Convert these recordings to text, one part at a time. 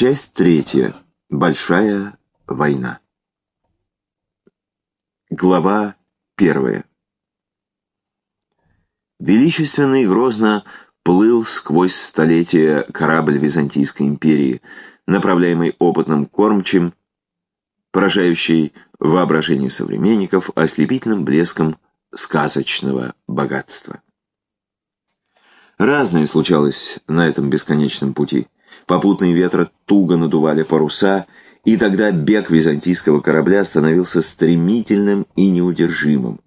Часть третья. Большая война. Глава первая. Величественно и грозно плыл сквозь столетия корабль Византийской империи, направляемый опытным кормчим, поражающий воображение современников ослепительным блеском сказочного богатства. Разное случалось на этом бесконечном пути. Попутные ветры туго надували паруса, и тогда бег византийского корабля становился стремительным и неудержимым.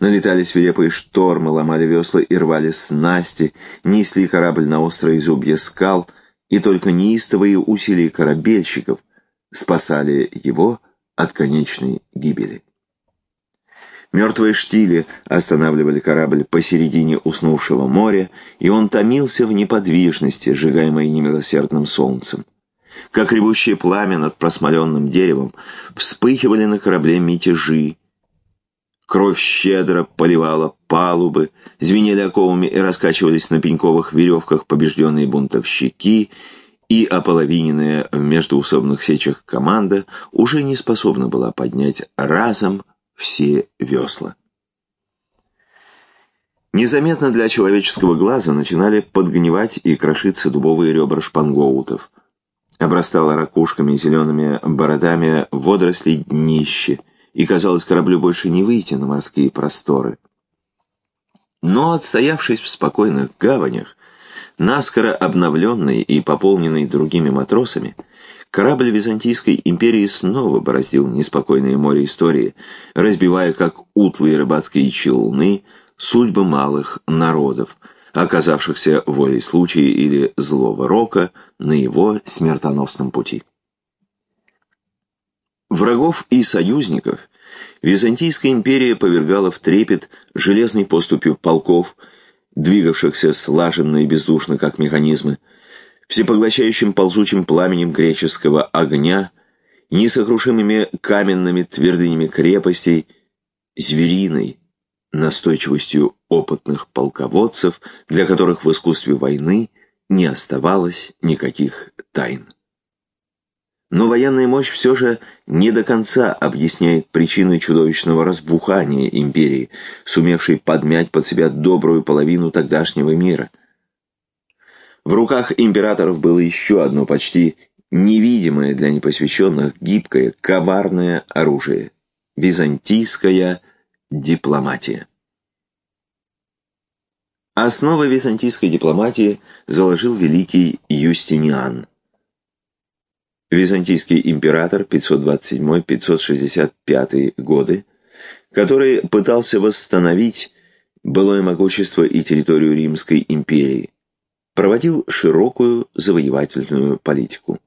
Налетали свирепые штормы, ломали весла и рвали снасти, несли корабль на острые зубья скал, и только неистовые усилия корабельщиков спасали его от конечной гибели. Мертвые штили останавливали корабль посередине уснувшего моря, и он томился в неподвижности, сжигаемой немилосердным солнцем. Как ревущее пламя над просмоленным деревом, вспыхивали на корабле мятежи. Кровь щедро поливала палубы, звенели оковами и раскачивались на пеньковых веревках побежденные бунтовщики, и ополовиненная в междуусобных сечах команда уже не способна была поднять разом все весла. Незаметно для человеческого глаза начинали подгнивать и крошиться дубовые ребра шпангоутов. Обрастало ракушками и зелеными бородами водорослей днище, и, казалось, кораблю больше не выйти на морские просторы. Но, отстоявшись в спокойных гаванях, наскоро обновленный и пополненный другими матросами, Корабль Византийской империи снова бороздил неспокойное море истории, разбивая, как утлые рыбацкие челны, судьбы малых народов, оказавшихся волей случая или злого рока на его смертоносном пути. Врагов и союзников Византийская империя повергала в трепет железной поступью полков, двигавшихся слаженно и бездушно, как механизмы, всепоглощающим ползучим пламенем греческого огня, несокрушимыми каменными твердынями крепостей, звериной настойчивостью опытных полководцев, для которых в искусстве войны не оставалось никаких тайн. Но военная мощь все же не до конца объясняет причины чудовищного разбухания империи, сумевшей подмять под себя добрую половину тогдашнего мира – в руках императоров было еще одно почти невидимое для непосвященных гибкое, коварное оружие – византийская дипломатия. Основы византийской дипломатии заложил великий Юстиниан. Византийский император 527-565 годы, который пытался восстановить былое могущество и территорию Римской империи – проводил широкую завоевательную политику.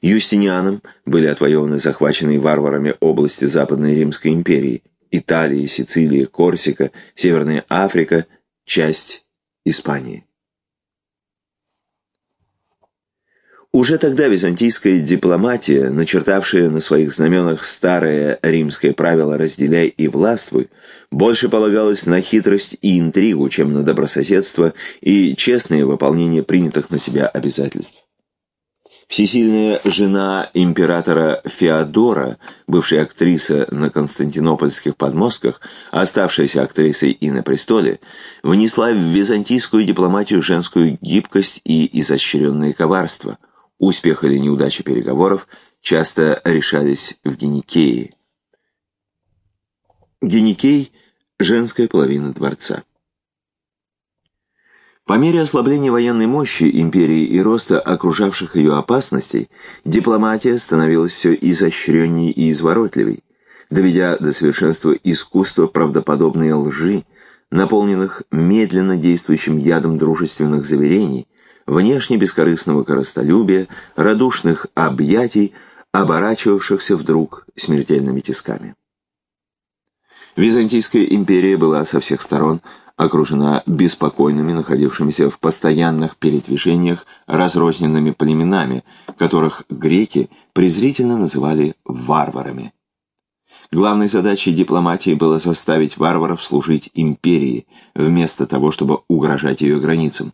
Юстинианом были отвоеваны захваченные варварами области Западной Римской империи, Италия, Сицилия, Корсика, Северная Африка, часть Испании. Уже тогда византийская дипломатия, начертавшая на своих знаменах старое римское правило «разделяй и властвуй», больше полагалась на хитрость и интригу, чем на добрососедство и честное выполнение принятых на себя обязательств. Всесильная жена императора Феодора, бывшая актриса на константинопольских подмостках, оставшаяся актрисой и на престоле, внесла в византийскую дипломатию женскую гибкость и изощренное коварство – Успех или неудача переговоров часто решались в Геникее. Геникей – женская половина дворца. По мере ослабления военной мощи империи и роста окружавших ее опасностей, дипломатия становилась все изощренней и изворотливей, доведя до совершенства искусства правдоподобной лжи, наполненных медленно действующим ядом дружественных заверений – внешне бескорыстного коростолюбия, радушных объятий, оборачивавшихся вдруг смертельными тисками. Византийская империя была со всех сторон окружена беспокойными, находившимися в постоянных передвижениях разрозненными племенами, которых греки презрительно называли варварами. Главной задачей дипломатии было заставить варваров служить империи, вместо того, чтобы угрожать ее границам.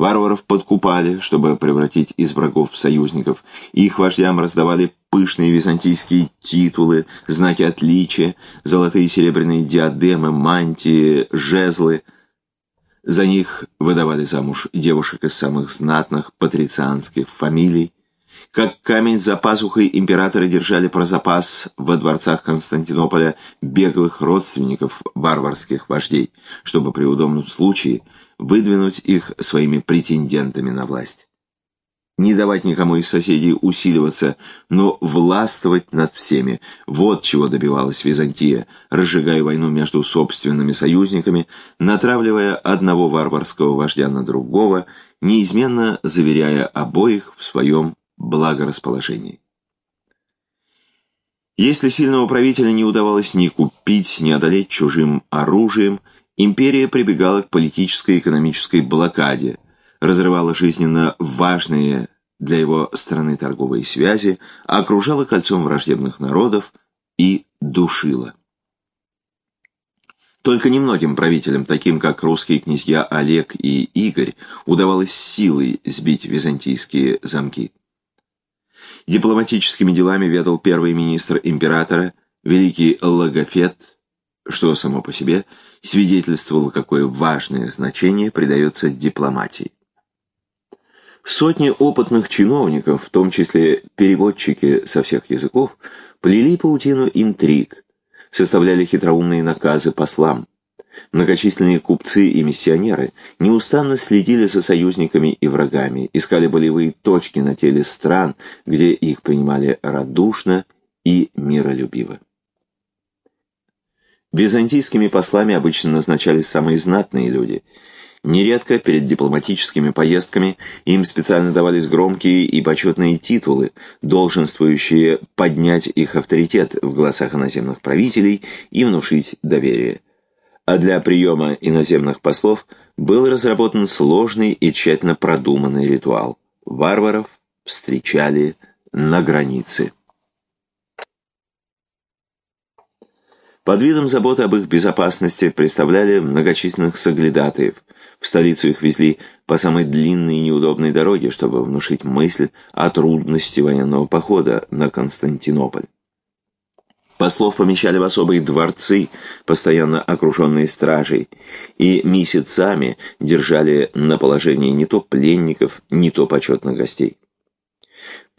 Варваров подкупали, чтобы превратить из врагов в союзников. Их вождям раздавали пышные византийские титулы, знаки отличия, золотые и серебряные диадемы, мантии, жезлы. За них выдавали замуж девушек из самых знатных патрицианских фамилий. Как камень за пазухой императоры держали про запас во дворцах Константинополя беглых родственников варварских вождей, чтобы при удобном случае выдвинуть их своими претендентами на власть. Не давать никому из соседей усиливаться, но властвовать над всеми. Вот чего добивалась Византия, разжигая войну между собственными союзниками, натравливая одного варварского вождя на другого, неизменно заверяя обоих в своем благорасположении. Если сильного правителя не удавалось ни купить, ни одолеть чужим оружием, империя прибегала к политической и экономической блокаде, разрывала жизненно важные для его страны торговые связи, окружала кольцом враждебных народов и душила. Только немногим правителям, таким как русские князья Олег и Игорь, удавалось силой сбить византийские замки. Дипломатическими делами ведал первый министр императора, великий Логофет, что само по себе свидетельствовало, какое важное значение придается дипломатии. Сотни опытных чиновников, в том числе переводчики со всех языков, плели паутину интриг, составляли хитроумные наказы послам, Многочисленные купцы и миссионеры неустанно следили за союзниками и врагами, искали болевые точки на теле стран, где их принимали радушно и миролюбиво. Византийскими послами обычно назначались самые знатные люди. Нередко перед дипломатическими поездками им специально давались громкие и почетные титулы, долженствующие поднять их авторитет в глазах иноземных правителей и внушить доверие а для приема иноземных послов был разработан сложный и тщательно продуманный ритуал. Варваров встречали на границе. Под видом заботы об их безопасности представляли многочисленных соглядатаев. В столицу их везли по самой длинной и неудобной дороге, чтобы внушить мысль о трудности военного похода на Константинополь. Послов помещали в особые дворцы, постоянно окруженные стражей, и месяцами держали на положении не то пленников, не то почетных гостей.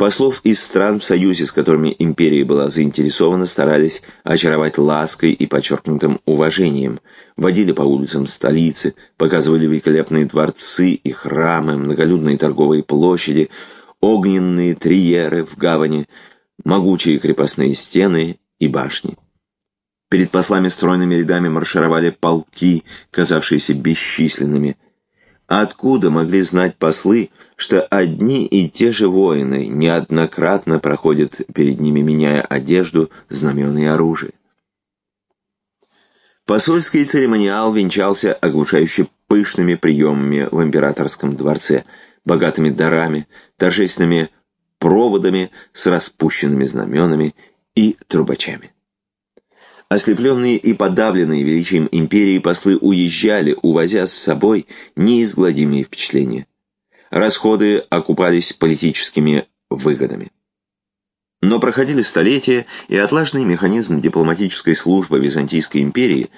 Послов из стран в союзе, с которыми империя была заинтересована, старались очаровать лаской и подчеркнутым уважением, водили по улицам столицы, показывали великолепные дворцы и храмы, многолюдные торговые площади, огненные триеры в гавани, могучие крепостные стены и башни. Перед послами стройными рядами маршировали полки, казавшиеся бесчисленными. А откуда могли знать послы, что одни и те же воины неоднократно проходят перед ними, меняя одежду, знамена и оружие? Посольский церемониал венчался оглушающе пышными приемами в императорском дворце, богатыми дарами, торжественными проводами с распущенными знаменами и трубачами. Ослепленные и подавленные величием империи послы уезжали, увозя с собой неизгладимые впечатления. Расходы окупались политическими выгодами. Но проходили столетия, и отлаженный механизм дипломатической службы Византийской империи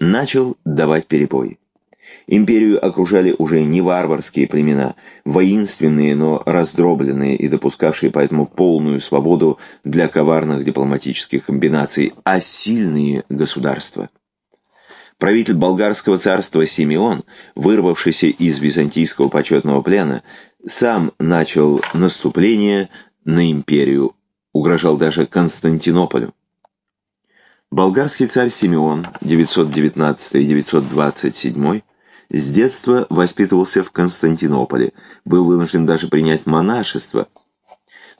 начал давать перебои. Империю окружали уже не варварские племена, воинственные, но раздробленные и допускавшие поэтому полную свободу для коварных дипломатических комбинаций, а сильные государства. Правитель болгарского царства Симеон, вырвавшийся из византийского почетного плена, сам начал наступление на империю, угрожал даже Константинополю. Болгарский царь Симеон 919-927 с детства воспитывался в Константинополе, был вынужден даже принять монашество,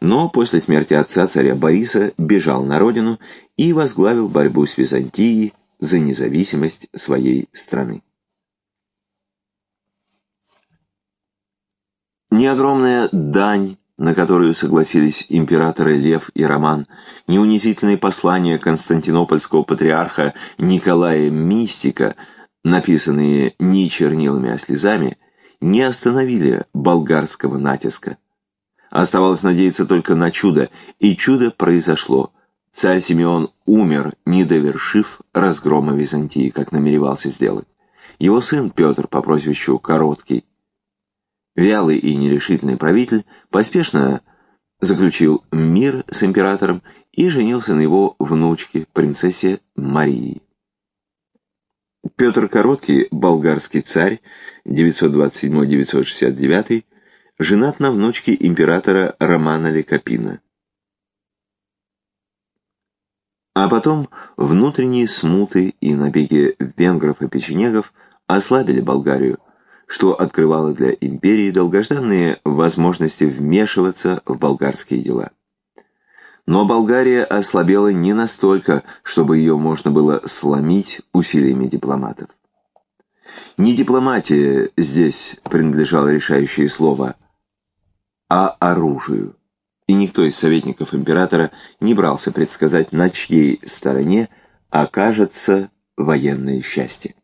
но после смерти отца царя Бориса бежал на родину и возглавил борьбу с Византией за независимость своей страны. Не огромная дань, на которую согласились императоры Лев и Роман, не унизительные послания константинопольского патриарха Николая Мистика – написанные не чернилами, а слезами, не остановили болгарского натиска. Оставалось надеяться только на чудо, и чудо произошло. Царь Симеон умер, не довершив разгрома Византии, как намеревался сделать. Его сын Петр по прозвищу Короткий, вялый и нерешительный правитель, поспешно заключил мир с императором и женился на его внучке, принцессе Марии. Петр Короткий, болгарский царь, 927-969, женат на внучке императора Романа Лекопина. А потом внутренние смуты и набеги венгров и печенегов ослабили Болгарию, что открывало для империи долгожданные возможности вмешиваться в болгарские дела. Но Болгария ослабела не настолько, чтобы ее можно было сломить усилиями дипломатов. Не дипломатия здесь принадлежало решающее слово, а оружию. И никто из советников императора не брался предсказать, на чьей стороне окажется военное счастье.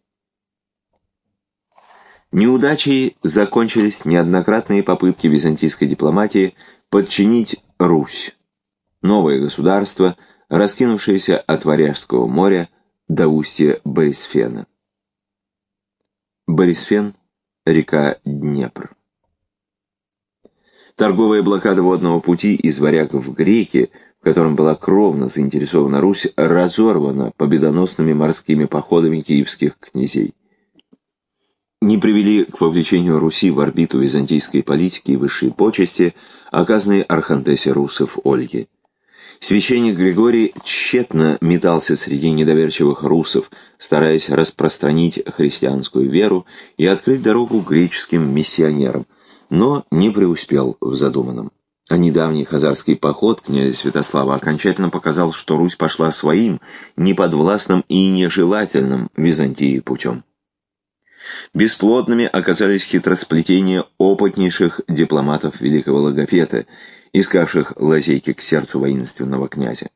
Неудачей закончились неоднократные попытки византийской дипломатии подчинить Русь, новое государство, раскинувшееся от Варяжского моря до устья Борисфена. Борисфен – река Днепр. Торговая блокада водного пути из варягов в греки, в котором была кровно заинтересована Русь, разорвана победоносными морскими походами киевских князей не привели к вовлечению Руси в орбиту византийской политики и высшей почести, оказанной Архантесе русов Ольге. Священник Григорий тщетно метался среди недоверчивых русов, стараясь распространить христианскую веру и открыть дорогу греческим миссионерам, но не преуспел в задуманном. А недавний хазарский поход князя Святослава окончательно показал, что Русь пошла своим, неподвластным и нежелательным Византии путем. Бесплодными оказались хитросплетения опытнейших дипломатов великого Логофета, искавших лазейки к сердцу воинственного князя.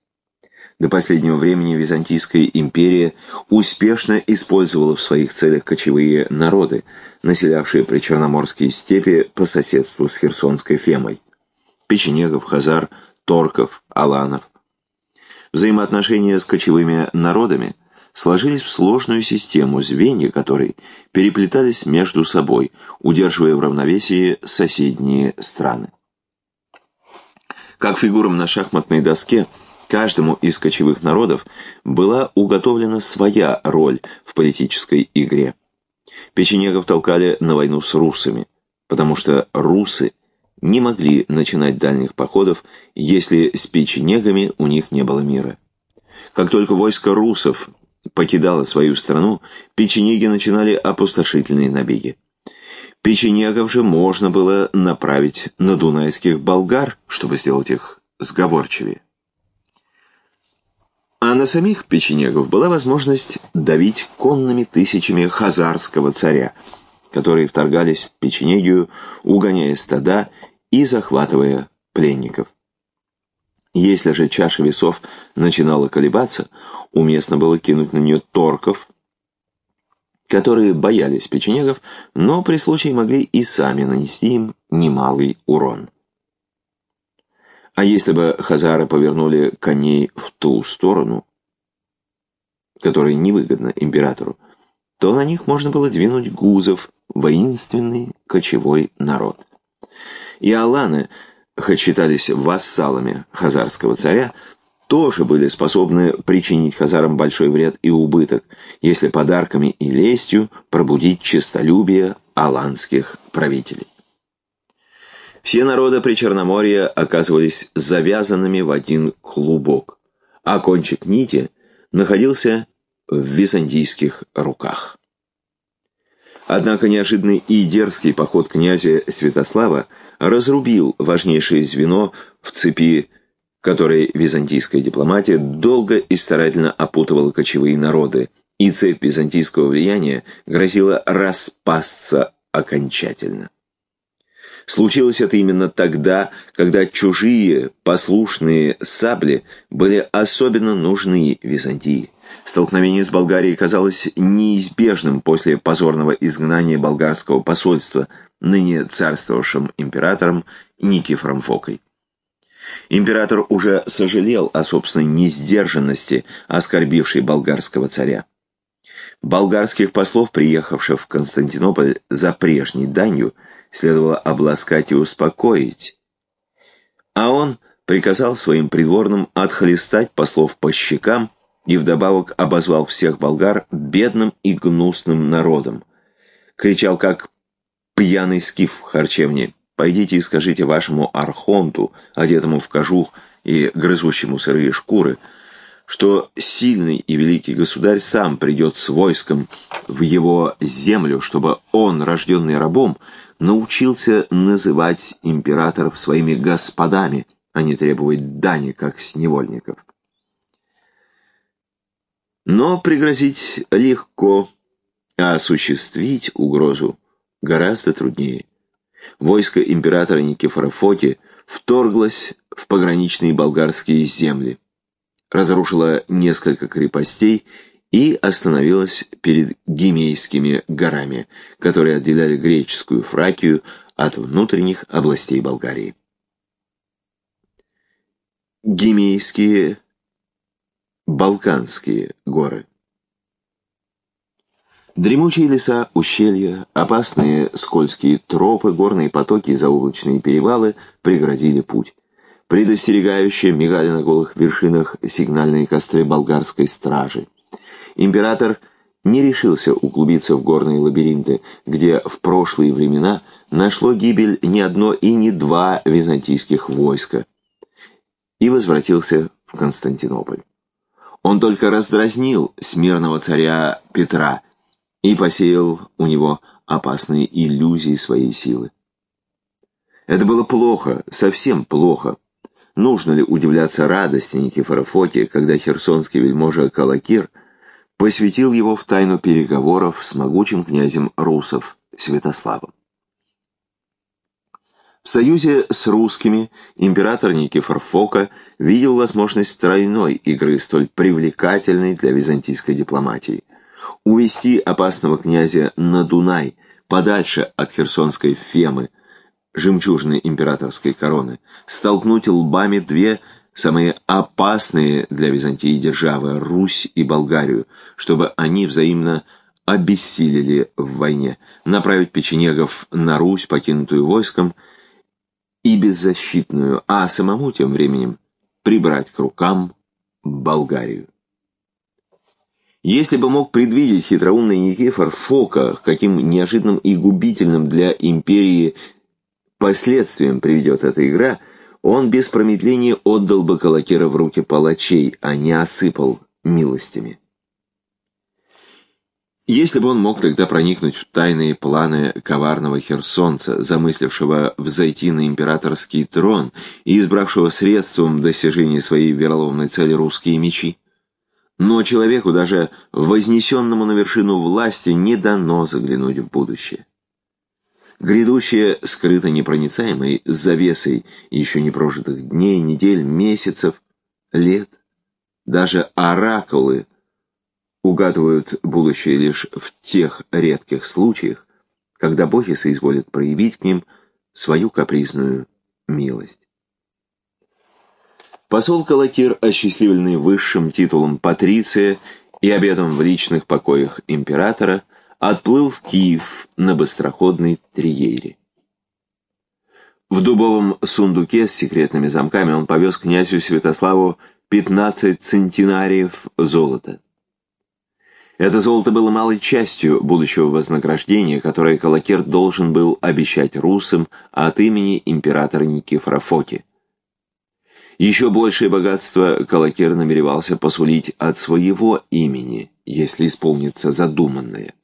До последнего времени Византийская империя успешно использовала в своих целях кочевые народы, населявшие причерноморские степи по соседству с Херсонской Фемой. Печенегов, хазар, торков, аланов. Взаимоотношения с кочевыми народами – сложились в сложную систему, звенья которой переплетались между собой, удерживая в равновесии соседние страны. Как фигурам на шахматной доске, каждому из кочевых народов была уготовлена своя роль в политической игре. Печенегов толкали на войну с русами, потому что русы не могли начинать дальних походов, если с печенегами у них не было мира. Как только войско русов покидала свою страну, печенеги начинали опустошительные набеги. Печенегов же можно было направить на дунайских болгар, чтобы сделать их сговорчивее. А на самих печенегов была возможность давить конными тысячами хазарского царя, которые вторгались в печенегию, угоняя стада и захватывая пленников. Если же чаша весов начинала колебаться, уместно было кинуть на нее торков, которые боялись печенегов, но при случае могли и сами нанести им немалый урон. А если бы хазары повернули коней в ту сторону, которая невыгодна императору, то на них можно было двинуть гузов, воинственный кочевой народ. И аланы хоть считались вассалами хазарского царя, тоже были способны причинить хазарам большой вред и убыток, если подарками и лестью пробудить честолюбие аланских правителей. Все народы Причерноморья оказывались завязанными в один клубок, а кончик нити находился в византийских руках. Однако неожиданный и дерзкий поход князя Святослава разрубил важнейшее звено в цепи, которой византийская дипломатия долго и старательно опутывала кочевые народы, и цепь византийского влияния грозила распасться окончательно. Случилось это именно тогда, когда чужие послушные сабли были особенно нужны Византии. Столкновение с Болгарией казалось неизбежным после позорного изгнания болгарского посольства, ныне царствовавшим императором Никифором Фокой. Император уже сожалел о собственной несдержанности, оскорбившей болгарского царя. Болгарских послов, приехавших в Константинополь за прежней данью, следовало обласкать и успокоить. А он приказал своим придворным отхлестать послов по щекам и вдобавок обозвал всех болгар бедным и гнусным народом. Кричал, как пьяный скиф в харчевне. «Пойдите и скажите вашему архонту, одетому в кожух и грызущему сырые шкуры, что сильный и великий государь сам придет с войском в его землю, чтобы он, рожденный рабом, научился называть императоров своими господами, а не требовать дани, как с невольников. Но пригрозить легко, а осуществить угрозу гораздо труднее. Войско императора Никифора Фоки вторглось в пограничные болгарские земли, разрушило несколько крепостей и остановилось перед Гимейскими горами, которые отделяли греческую Фракию от внутренних областей Болгарии. Гимейские Балканские горы Дремучие леса, ущелья, опасные скользкие тропы, горные потоки и заоблачные перевалы преградили путь. Предостерегающие мигали на голых вершинах сигнальные костры болгарской стражи. Император не решился углубиться в горные лабиринты, где в прошлые времена нашло гибель не одно и не два византийских войска, и возвратился в Константинополь. Он только раздразнил смирного царя Петра – и посеял у него опасные иллюзии своей силы. Это было плохо, совсем плохо. Нужно ли удивляться радости Никифора Фоки, когда херсонский вельможа Калакир посвятил его в тайну переговоров с могучим князем русов Святославом? В союзе с русскими император Никифор Фока видел возможность тройной игры, столь привлекательной для византийской дипломатии увести опасного князя на Дунай, подальше от херсонской Фемы, жемчужной императорской короны, столкнуть лбами две самые опасные для Византии державы – Русь и Болгарию, чтобы они взаимно обессилели в войне, направить печенегов на Русь, покинутую войском, и беззащитную, а самому тем временем прибрать к рукам Болгарию. Если бы мог предвидеть хитроумный Никифор Фока, каким неожиданным и губительным для империи последствиям приведет эта игра, он без промедления отдал бы Калакира в руки палачей, а не осыпал милостями. Если бы он мог тогда проникнуть в тайные планы коварного херсонца, замыслившего взойти на императорский трон и избравшего средством достижения своей вероломной цели русские мечи, но человеку, даже вознесенному на вершину власти, не дано заглянуть в будущее. Грядущее скрыто непроницаемой завесой еще не прожитых дней, недель, месяцев, лет. Даже оракулы угадывают будущее лишь в тех редких случаях, когда боги соизволят проявить к ним свою капризную милость. Посол Калакир, осчастливленный высшим титулом патриция и обедом в личных покоях императора, отплыл в Киев на быстроходной триере. В дубовом сундуке с секретными замками он повез князю Святославу 15 центинариев золота. Это золото было малой частью будущего вознаграждения, которое Калакир должен был обещать русам от имени императора Никифора Фоки. Еще большее богатство Калакер намеревался посулить от своего имени, если исполнится задуманное.